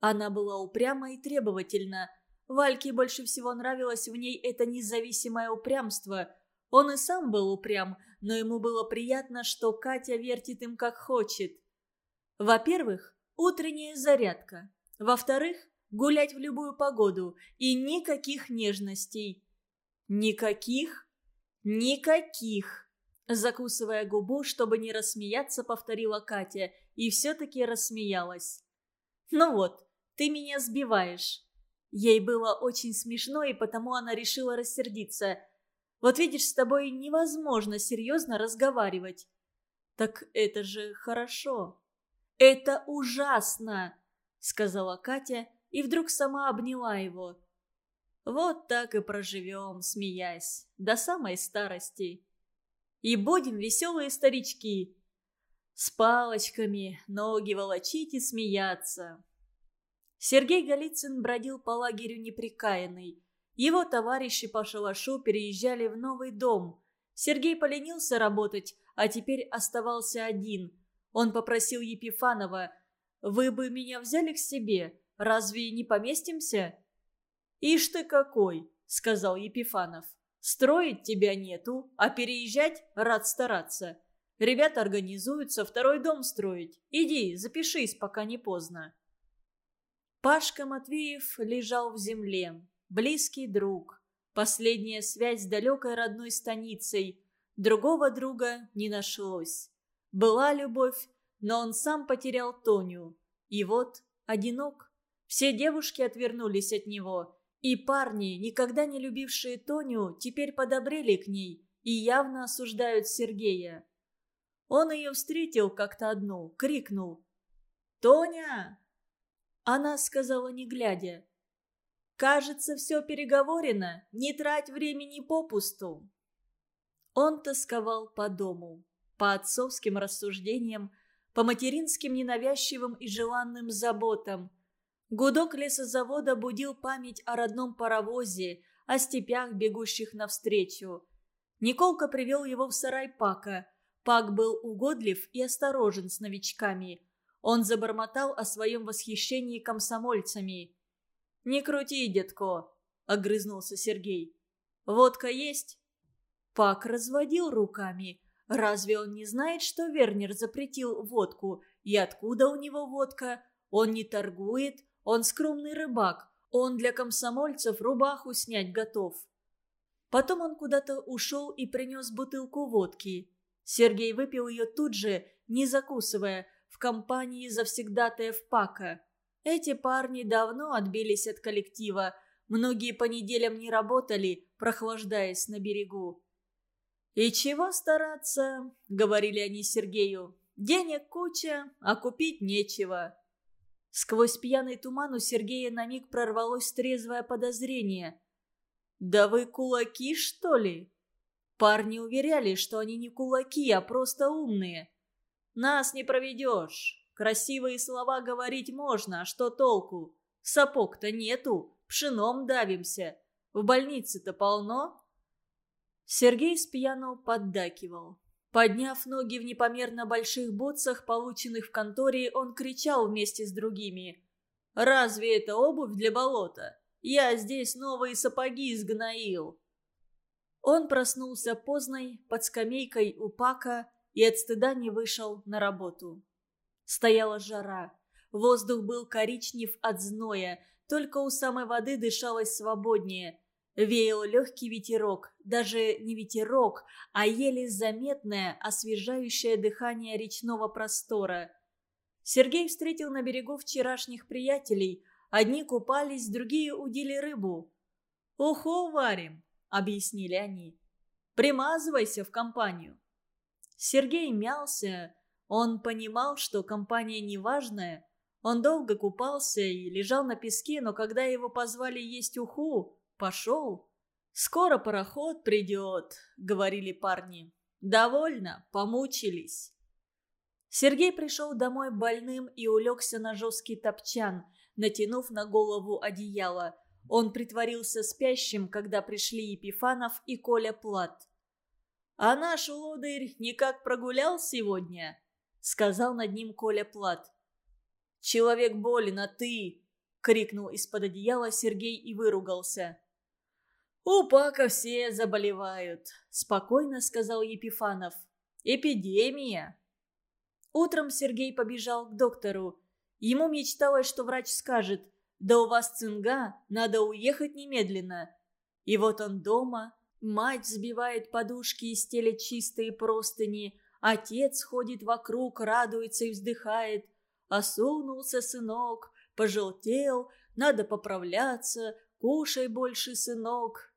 Она была упряма и требовательна. Вальке больше всего нравилось в ней это независимое упрямство – он и сам был упрям, но ему было приятно, что Катя вертит им как хочет. Во-первых, утренняя зарядка. Во-вторых, гулять в любую погоду. И никаких нежностей. Никаких? Никаких. Закусывая губу, чтобы не рассмеяться, повторила Катя. И все-таки рассмеялась. «Ну вот, ты меня сбиваешь». Ей было очень смешно, и потому она решила рассердиться – вот видишь, с тобой невозможно серьезно разговаривать. Так это же хорошо. Это ужасно, сказала Катя и вдруг сама обняла его. Вот так и проживем, смеясь, до самой старости. И будем веселые старички. С палочками ноги волочить и смеяться. Сергей Голицын бродил по лагерю неприкаянный. Его товарищи по шалашу переезжали в новый дом. Сергей поленился работать, а теперь оставался один. Он попросил Епифанова, «Вы бы меня взяли к себе, разве не поместимся?» «Ишь ты какой!» — сказал Епифанов. «Строить тебя нету, а переезжать рад стараться. Ребята организуются второй дом строить. Иди, запишись, пока не поздно». Пашка Матвеев лежал в земле близкий друг, последняя связь с далекой родной станицей. Другого друга не нашлось. Была любовь, но он сам потерял Тоню. И вот одинок. Все девушки отвернулись от него. И парни, никогда не любившие Тоню, теперь подобрели к ней и явно осуждают Сергея. Он ее встретил как-то одну, крикнул. «Тоня!» Она сказала, не глядя. Кажется, все переговорено, не трать времени попусту. Он тосковал по дому, по отцовским рассуждениям, по материнским ненавязчивым и желанным заботам. Гудок лесозавода будил память о родном паровозе, о степях, бегущих навстречу. Николка привел его в сарай Пака. Пак был угодлив и осторожен с новичками. Он забормотал о своем восхищении комсомольцами. «Не крути, детко!» – огрызнулся Сергей. «Водка есть?» Пак разводил руками. Разве он не знает, что Вернер запретил водку? И откуда у него водка? Он не торгует, он скромный рыбак. Он для комсомольцев рубаху снять готов. Потом он куда-то ушел и принес бутылку водки. Сергей выпил ее тут же, не закусывая, в компании завсегдатаев Пака. Эти парни давно отбились от коллектива. Многие по неделям не работали, прохлаждаясь на берегу. «И чего стараться?» — говорили они Сергею. «Денег куча, а купить нечего». Сквозь пьяный туман у Сергея на миг прорвалось трезвое подозрение. «Да вы кулаки, что ли?» Парни уверяли, что они не кулаки, а просто умные. «Нас не проведешь. Красивые слова говорить можно, а что толку? Сапог-то нету, пшеном давимся. В больнице-то полно». Сергей с пьяну поддакивал. Подняв ноги в непомерно больших бутсах, полученных в конторе, он кричал вместе с другими. «Разве это обувь для болота? Я здесь новые сапоги сгноил!» Он проснулся поздно, под скамейкой у пака, и от стыда не вышел на работу. Стояла жара. Воздух был коричнев от зноя, только у самой воды дышалось свободнее. Веял легкий ветерок, даже не ветерок, а еле заметное, освежающее дыхание речного простора. Сергей встретил на берегу вчерашних приятелей. Одни купались, другие удили рыбу. «Ухо варим!» — объяснили они. «Примазывайся в компанию». Сергей мялся. Он понимал, что компания неважная. Он долго купался и лежал на песке, но когда его позвали есть уху, пошел. «Скоро пароход придет», — говорили парни. «Довольно, помучились». Сергей пришел домой больным и улегся на жесткий топчан, натянув на голову одеяло. Он притворился спящим, когда пришли Епифанов и Коля Плат. «А наш лодырь никак прогулял сегодня?» — сказал над ним Коля Плат. «Человек болен, а ты!» — крикнул из-под одеяла Сергей и выругался. «У Пака все заболевают», — спокойно сказал Епифанов. «Эпидемия». Утром Сергей побежал к доктору. Ему мечталось, что врач скажет – да у вас цинга, надо уехать немедленно. И вот он дома, мать сбивает подушки и стелет чистые простыни, отец ходит вокруг, радуется и вздыхает. Осунулся сынок, пожелтел, надо поправляться, кушай больше, сынок.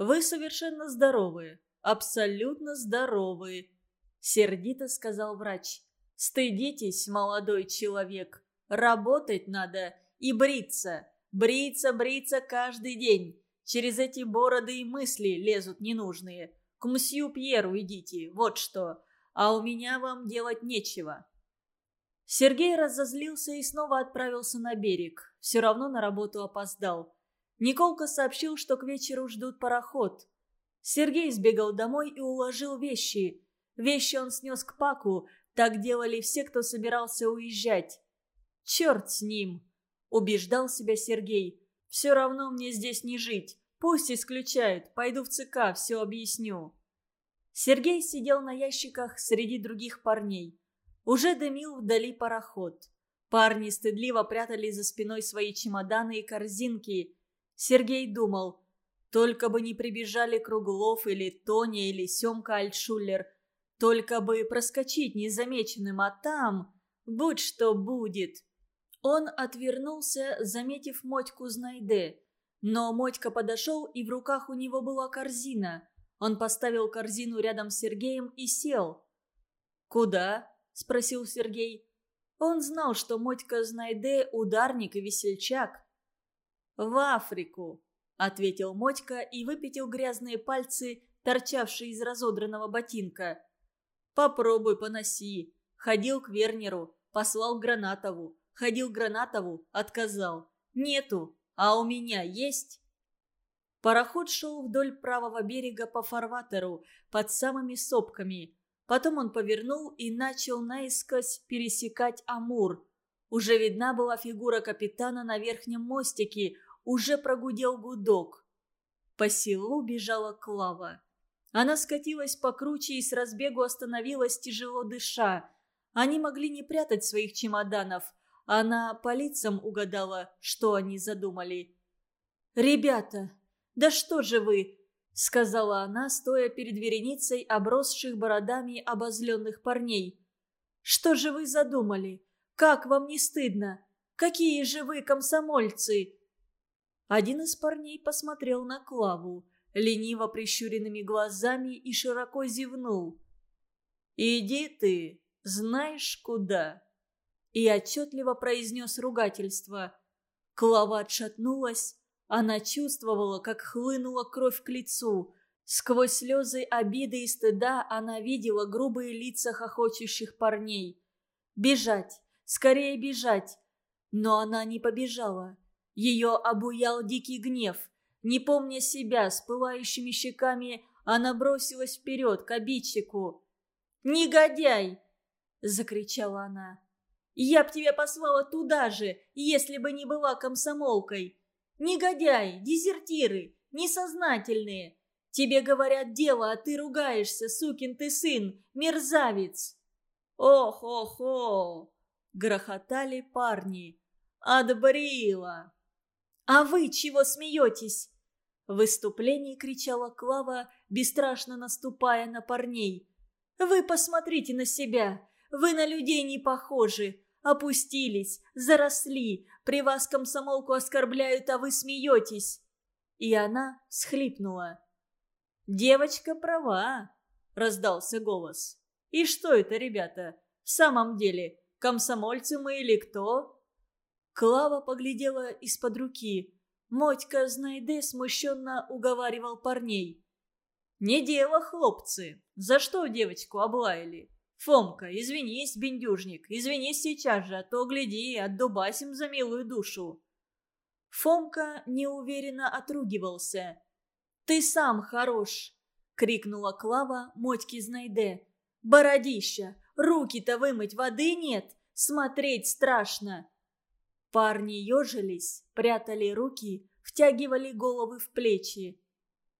Вы совершенно здоровы, абсолютно здоровы, сердито сказал врач. Стыдитесь, молодой человек, работать надо и бриться. Бриться, бриться каждый день. Через эти бороды и мысли лезут ненужные. К мсью Пьеру идите, вот что. А у меня вам делать нечего». Сергей разозлился и снова отправился на берег. Все равно на работу опоздал. Николка сообщил, что к вечеру ждут пароход. Сергей сбегал домой и уложил вещи. Вещи он снес к Паку. Так делали все, кто собирался уезжать. Черт с ним! Убеждал себя Сергей. «Все равно мне здесь не жить. Пусть исключают. Пойду в ЦК, все объясню». Сергей сидел на ящиках среди других парней. Уже дымил вдали пароход. Парни стыдливо прятали за спиной свои чемоданы и корзинки. Сергей думал, только бы не прибежали Круглов или Тоня или Семка Альтшулер. Только бы проскочить незамеченным, а там... Будь что будет. Он отвернулся, заметив Мотьку Знайде. Но Мотька подошел, и в руках у него была корзина. Он поставил корзину рядом с Сергеем и сел. «Куда?» – спросил Сергей. Он знал, что Мотька Знайде – ударник и весельчак. «В Африку», – ответил Мотька и выпятил грязные пальцы, торчавшие из разодранного ботинка. «Попробуй поноси». Ходил к Вернеру, послал Гранатову. Ходил Гранатову, отказал. Нету, а у меня есть. Пароход шел вдоль правого берега по фарватеру, под самыми сопками. Потом он повернул и начал наискось пересекать Амур. Уже видна была фигура капитана на верхнем мостике, уже прогудел гудок. По селу бежала Клава. Она скатилась покруче и с разбегу остановилась, тяжело дыша. Они могли не прятать своих чемоданов – она по лицам угадала, что они задумали. «Ребята, да что же вы!» — сказала она, стоя перед вереницей обросших бородами обозленных парней. «Что же вы задумали? Как вам не стыдно? Какие же вы комсомольцы!» Один из парней посмотрел на Клаву, лениво прищуренными глазами и широко зевнул. «Иди ты, знаешь куда?» и отчетливо произнес ругательство. Клава отшатнулась. Она чувствовала, как хлынула кровь к лицу. Сквозь слезы обиды и стыда она видела грубые лица хохочущих парней. Бежать, скорее бежать. Но она не побежала. Ее обуял дикий гнев. Не помня себя, с пылающими щеками, она бросилась вперед к обидчику. «Негодяй!» – закричала она. «Я б тебя послала туда же, если бы не была комсомолкой! Негодяй, дезертиры, несознательные! Тебе говорят дело, а ты ругаешься, сукин ты сын, мерзавец!» «Ох-ох-ох!» – грохотали парни. «Отбрила!» «А вы чего смеетесь?» В выступлении кричала Клава, бесстрашно наступая на парней. «Вы посмотрите на себя! Вы на людей не похожи! Опустились, заросли, при вас комсомолку оскорбляют, а вы смеетесь!» И она схлипнула. «Девочка права!» – раздался голос. «И что это, ребята? В самом деле, комсомольцы мы или кто?» Клава поглядела из-под руки. Мотька Знайде смущенно уговаривал парней. «Не дело, хлопцы. За что девочку облаяли? Фомка, извинись, бендюжник, извинись сейчас же, а то, гляди, отдубасим за милую душу». Фомка неуверенно отругивался. «Ты сам хорош!» — крикнула Клава Мотьке Знайде. «Бородища! Руки-то вымыть воды нет! Смотреть страшно!» Парни ежились, прятали руки, втягивали головы в плечи.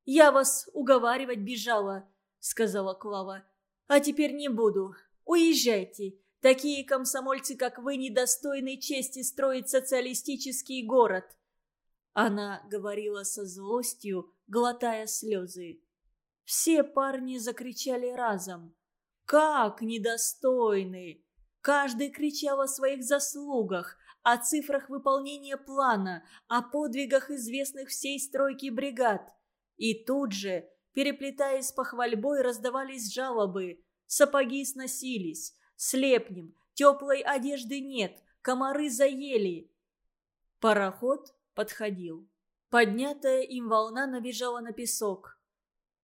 «Я вас уговаривать бежала», — сказала Клава. «А теперь не буду. Уезжайте. Такие комсомольцы, как вы, недостойны чести строить социалистический город». Она говорила со злостью, глотая слезы. Все парни закричали разом. «Как недостойны!» Каждый кричал о своих заслугах, о цифрах выполнения плана, о подвигах известных всей стройки бригад. И тут же, переплетаясь с похвальбой, раздавались жалобы. Сапоги сносились, слепнем, теплой одежды нет, комары заели. Пароход подходил. Поднятая им волна набежала на песок.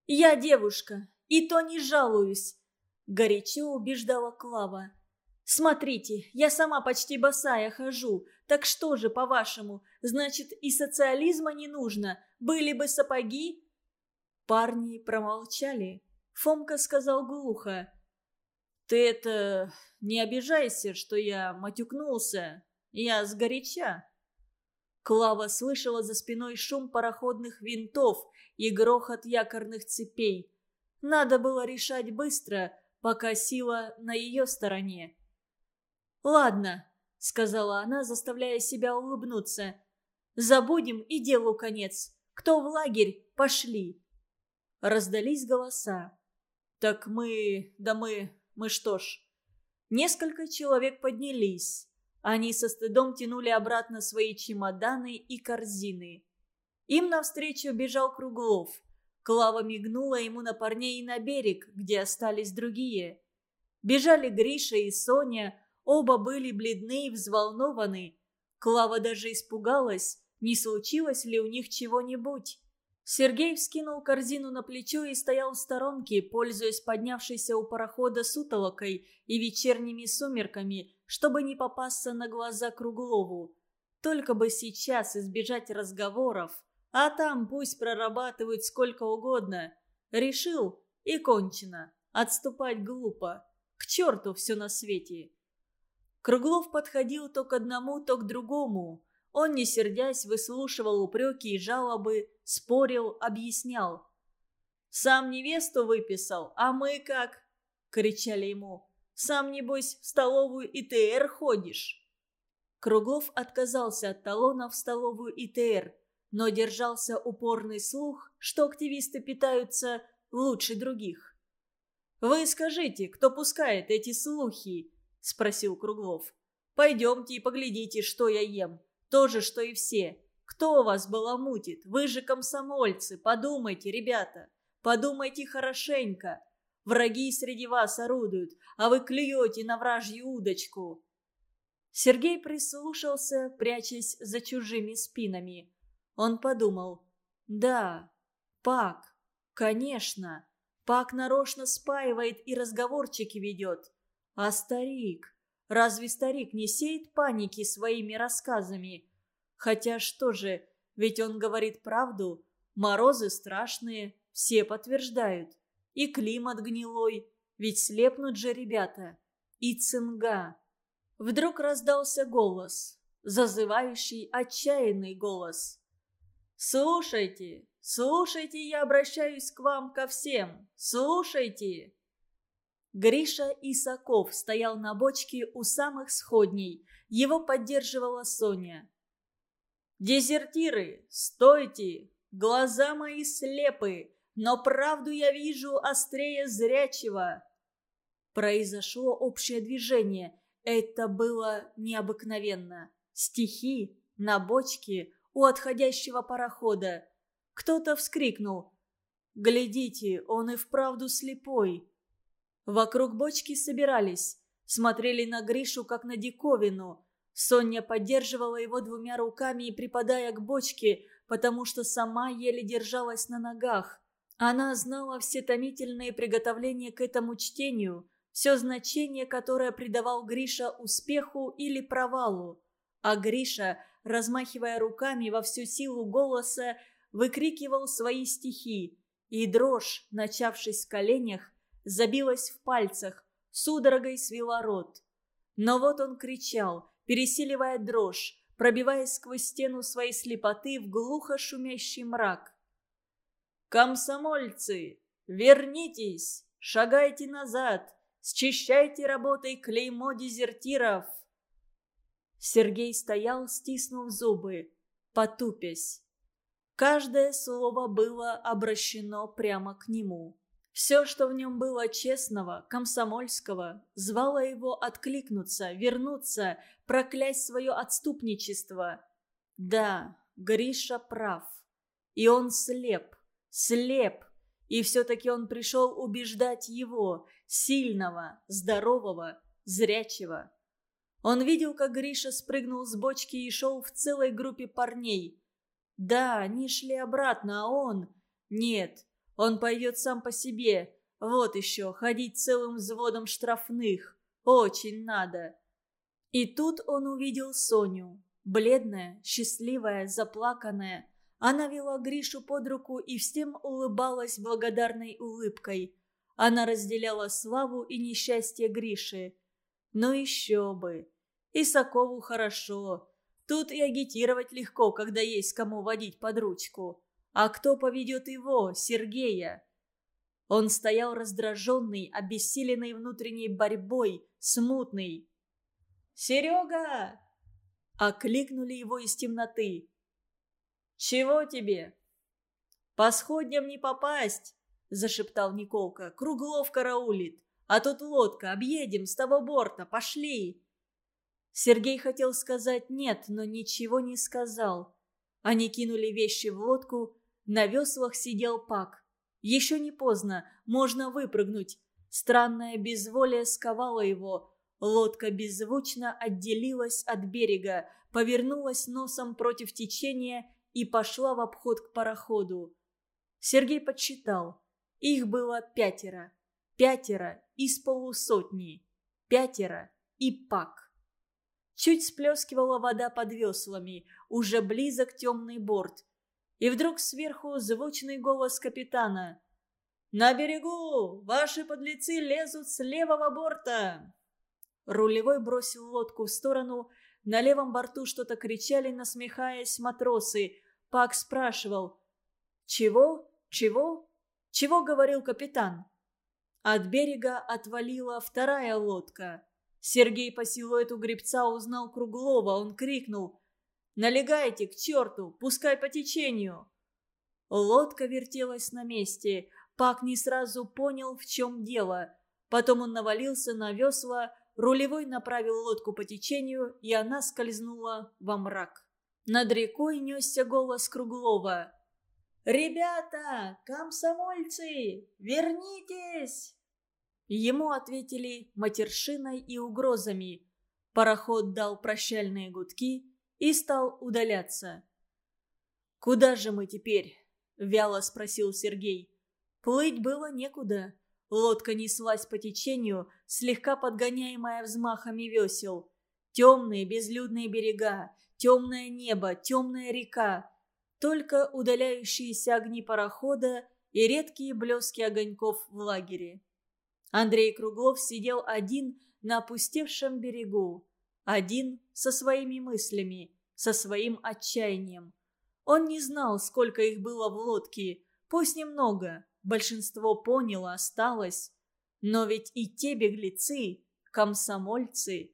«Я девушка, и то не жалуюсь», — горячо убеждала Клава. Смотрите, я сама почти босая хожу. Так что же, по-вашему, значит, и социализма не нужно? Были бы сапоги?» Парни промолчали. Фомка сказал глухо. «Ты это... не обижайся, что я матюкнулся. Я сгоряча». Клава слышала за спиной шум пароходных винтов и грохот якорных цепей. Надо было решать быстро, пока сила на ее стороне. «Ладно», — сказала она, заставляя себя улыбнуться. «Забудем и делу конец. Кто в лагерь, пошли». Раздались голоса. «Так мы... да мы... мы что ж...» Несколько человек поднялись. Они со стыдом тянули обратно свои чемоданы и корзины. Им навстречу бежал Круглов. Клава мигнула ему на парней и на берег, где остались другие. Бежали Гриша и Соня, Оба были бледны и взволнованы. Клава даже испугалась, не случилось ли у них чего-нибудь. Сергей вскинул корзину на плечо и стоял в сторонке, пользуясь поднявшейся у парохода сутолокой и вечерними сумерками, чтобы не попасться на глаза Круглову. Только бы сейчас избежать разговоров, а там пусть прорабатывают сколько угодно. Решил и кончено. Отступать глупо. К черту все на свете. Круглов подходил то к одному, то к другому. Он, не сердясь, выслушивал упреки и жалобы, спорил, объяснял. «Сам невесту выписал, а мы как?» — кричали ему. «Сам, небось, в столовую ИТР ходишь?» Круглов отказался от талона в столовую ИТР, но держался упорный слух, что активисты питаются лучше других. «Вы скажите, кто пускает эти слухи?» – спросил Круглов. «Пойдемте и поглядите, что я ем. То же, что и все. Кто вас баламутит? Вы же комсомольцы. Подумайте, ребята. Подумайте хорошенько. Враги среди вас орудуют, а вы клюете на вражью удочку». Сергей прислушался, прячась за чужими спинами. Он подумал. «Да, Пак, Конечно, Пак нарочно спаивает и разговорчики ведет. А старик? Разве старик не сеет паники своими рассказами? Хотя что же, ведь он говорит правду. Морозы страшные, все подтверждают. И климат гнилой, ведь слепнут же ребята. И цинга. Вдруг раздался голос, зазывающий отчаянный голос. «Слушайте, слушайте, я обращаюсь к вам ко всем, слушайте!» Гриша Исаков стоял на бочке у самых сходней. Его поддерживала Соня. «Дезертиры, стойте! Глаза мои слепы, но правду я вижу острее зрячего!» Произошло общее движение. Это было необыкновенно. Стихи на бочке у отходящего парохода. Кто-то вскрикнул. «Глядите, он и вправду слепой!» Вокруг бочки собирались, смотрели на Гришу, как на диковину. Соня поддерживала его двумя руками и припадая к бочке, потому что сама еле держалась на ногах. Она знала все томительные приготовления к этому чтению, все значение, которое придавал Гриша успеху или провалу. А Гриша, размахивая руками во всю силу голоса, выкрикивал свои стихи, и дрожь, начавшись в коленях, забилась в пальцах, судорогой свела рот. Но вот он кричал, пересиливая дрожь, пробиваясь сквозь стену своей слепоты в глухо шумящий мрак. «Комсомольцы, вернитесь, шагайте назад, счищайте работой клеймо дезертиров!» Сергей стоял, стиснув зубы, потупясь. Каждое слово было обращено прямо к нему. Все, что в нем было честного, комсомольского, звало его откликнуться, вернуться, проклясть свое отступничество. Да, Гриша прав. И он слеп, слеп. И все-таки он пришел убеждать его, сильного, здорового, зрячего. Он видел, как Гриша спрыгнул с бочки и шел в целой группе парней. Да, они шли обратно, а он... Нет, он пойдет сам по себе. Вот еще, ходить целым взводом штрафных. Очень надо. И тут он увидел Соню. Бледная, счастливая, заплаканная. Она вела Гришу под руку и всем улыбалась благодарной улыбкой. Она разделяла славу и несчастье Гриши. Но еще бы. Исакову хорошо. Тут и агитировать легко, когда есть кому водить под ручку. А кто поведет его, Сергея? Он стоял раздраженный, обессиленный внутренней борьбой, смутный. «Серега!» — окликнули его из темноты. «Чего тебе?» «По сходням не попасть!» — зашептал Николка. «Круглов караулит. А тут лодка. Объедем с того борта. Пошли!» Сергей хотел сказать «нет», но ничего не сказал. Они кинули вещи в лодку, на веслах сидел Пак. Еще не поздно, можно выпрыгнуть. Странное безволие сковало его. Лодка беззвучно отделилась от берега, повернулась носом против течения и пошла в обход к пароходу. Сергей подсчитал. Их было пятеро. Пятеро из полусотни. Пятеро и Пак. Чуть сплескивала вода под веслами, уже близок темный борт. И вдруг сверху звучный голос капитана. «На берегу! Ваши подлецы лезут с левого борта!» Рулевой бросил лодку в сторону. На левом борту что-то кричали, насмехаясь матросы. Пак спрашивал. «Чего? Чего? Чего?» — говорил капитан. От берега отвалила вторая лодка. Сергей по силуэту гребца узнал Круглова. Он крикнул. Налегайте, к черту, пускай по течению!» Лодка вертелась на месте. Пак не сразу понял, в чем дело. Потом он навалился на весла, рулевой направил лодку по течению, и она скользнула во мрак. Над рекой несся голос Круглова. «Ребята, комсомольцы, вернитесь!» Ему ответили матершиной и угрозами. Пароход дал прощальные гудки, и стал удаляться. «Куда же мы теперь?» – вяло спросил Сергей. Плыть было некуда. Лодка неслась по течению, слегка подгоняемая взмахами весел. Темные безлюдные берега, темное небо, темная река. Только удаляющиеся огни парохода и редкие блески огоньков в лагере. Андрей Круглов сидел один на опустевшем берегу. Один со своими мыслями, со своим отчаянием. Он не знал, сколько их было в лодке, пусть немного, большинство поняло, осталось. Но ведь и те беглецы, комсомольцы.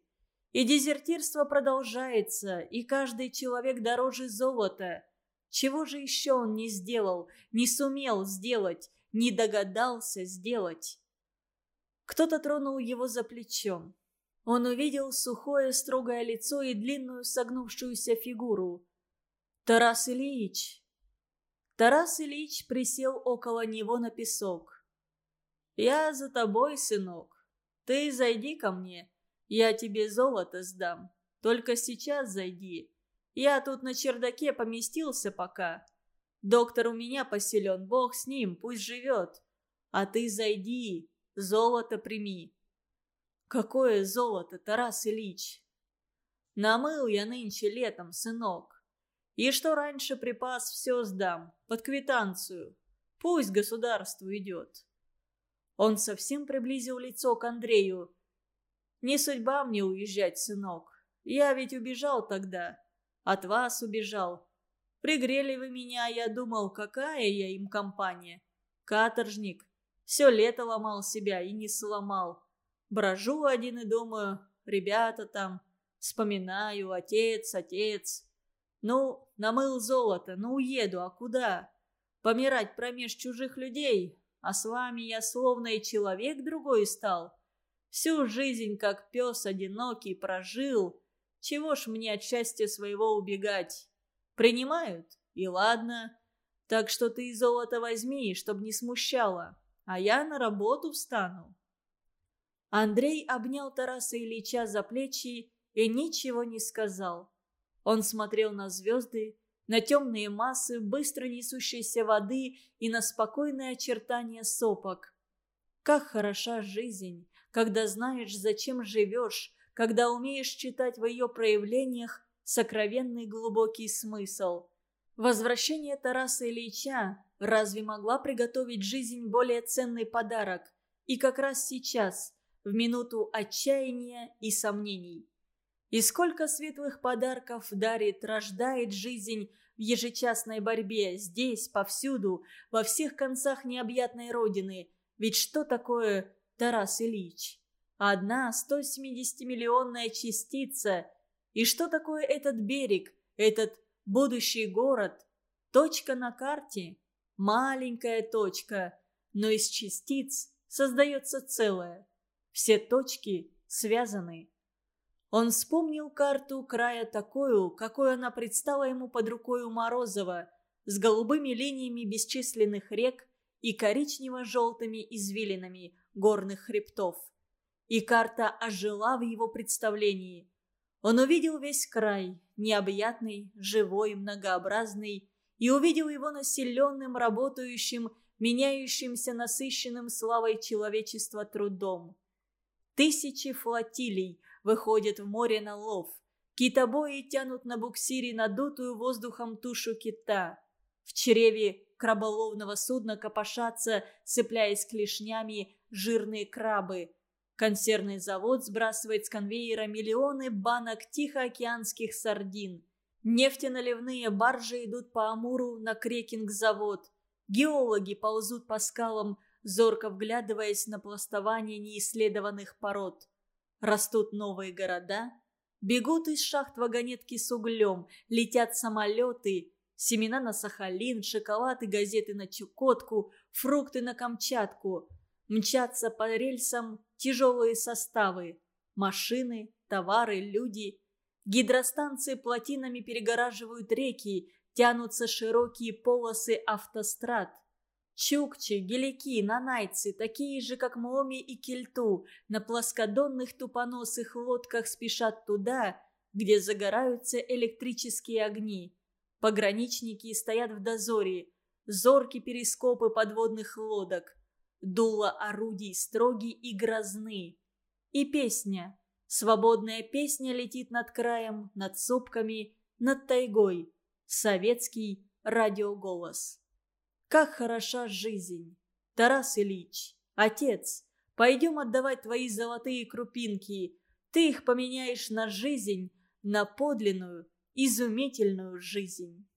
И дезертирство продолжается, и каждый человек дороже золота. Чего же еще он не сделал, не сумел сделать, не догадался сделать? Кто-то тронул его за плечом. Он увидел сухое строгое лицо и длинную согнувшуюся фигуру. «Тарас Ильич!» Тарас Ильич присел около него на песок. «Я за тобой, сынок. Ты зайди ко мне, я тебе золото сдам. Только сейчас зайди. Я тут на чердаке поместился пока. Доктор у меня поселен, бог с ним, пусть живет. А ты зайди, золото прими». «Какое золото, Тарас Ильич?» «Намыл я нынче летом, сынок. И что раньше припас, все сдам, под квитанцию. Пусть государству идет». Он совсем приблизил лицо к Андрею. «Не судьба мне уезжать, сынок. Я ведь убежал тогда. От вас убежал. Пригрели вы меня, я думал, какая я им компания. Каторжник. Все лето ломал себя и не сломал. Брожу один и думаю, ребята там, вспоминаю, отец, отец. Ну, намыл золото, ну уеду, а куда? Помирать промеж чужих людей, а с вами я словно и человек другой стал. Всю жизнь, как пес одинокий, прожил. Чего ж мне от счастья своего убегать? Принимают? И ладно. Так что ты золото возьми, чтоб не смущало, а я на работу встану. Андрей обнял Тараса Ильича за плечи и ничего не сказал. Он смотрел на звезды, на темные массы быстро несущейся воды и на спокойные очертания сопок. Как хороша жизнь, когда знаешь, зачем живешь, когда умеешь читать в ее проявлениях сокровенный глубокий смысл. Возвращение Тараса Ильича разве могла приготовить жизнь более ценный подарок? И как раз сейчас – в минуту отчаяния и сомнений. И сколько светлых подарков дарит, рождает жизнь в ежечасной борьбе, здесь, повсюду, во всех концах необъятной родины. Ведь что такое Тарас Ильич? Одна 170-миллионная частица. И что такое этот берег, этот будущий город? Точка на карте? Маленькая точка, но из частиц создается целое. Все точки связаны. Он вспомнил карту края такую, какой она предстала ему под рукой у Морозова, с голубыми линиями бесчисленных рек и коричнево-желтыми извилинами горных хребтов. И карта ожила в его представлении. Он увидел весь край, необъятный, живой, многообразный, и увидел его населенным, работающим, меняющимся насыщенным славой человечества трудом. Тысячи флотилий выходят в море на лов. Китобои тянут на буксире надутую воздухом тушу кита. В чреве краболовного судна копошатся, цепляясь клешнями, жирные крабы. Консервный завод сбрасывает с конвейера миллионы банок тихоокеанских сардин. Нефтеналивные баржи идут по Амуру на крекинг-завод. Геологи ползут по скалам, зорко вглядываясь на пластование неисследованных пород. Растут новые города, бегут из шахт вагонетки с углем, летят самолеты, семена на Сахалин, шоколад и газеты на Чукотку, фрукты на Камчатку. Мчатся по рельсам тяжелые составы, машины, товары, люди. Гидростанции плотинами перегораживают реки, тянутся широкие полосы автострад. Чукчи, гелики, нанайцы, такие же, как Муоми и Кельту, на плоскодонных тупоносых лодках спешат туда, где загораются электрические огни. Пограничники стоят в дозоре. зоркие перископы подводных лодок. Дуло орудий строгий и грозны. И песня. Свободная песня летит над краем, над сопками, над тайгой. Советский радиоголос. Как хороша жизнь! Тарас Ильич, отец, пойдем отдавать твои золотые крупинки. Ты их поменяешь на жизнь, на подлинную, изумительную жизнь.